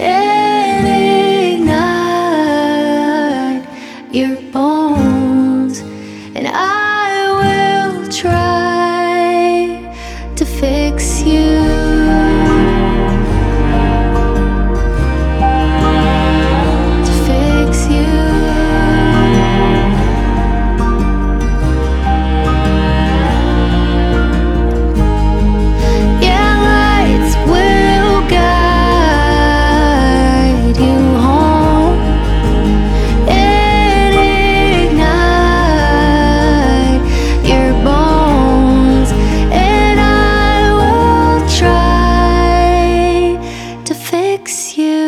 and ignite your bones, and I will try. fix you.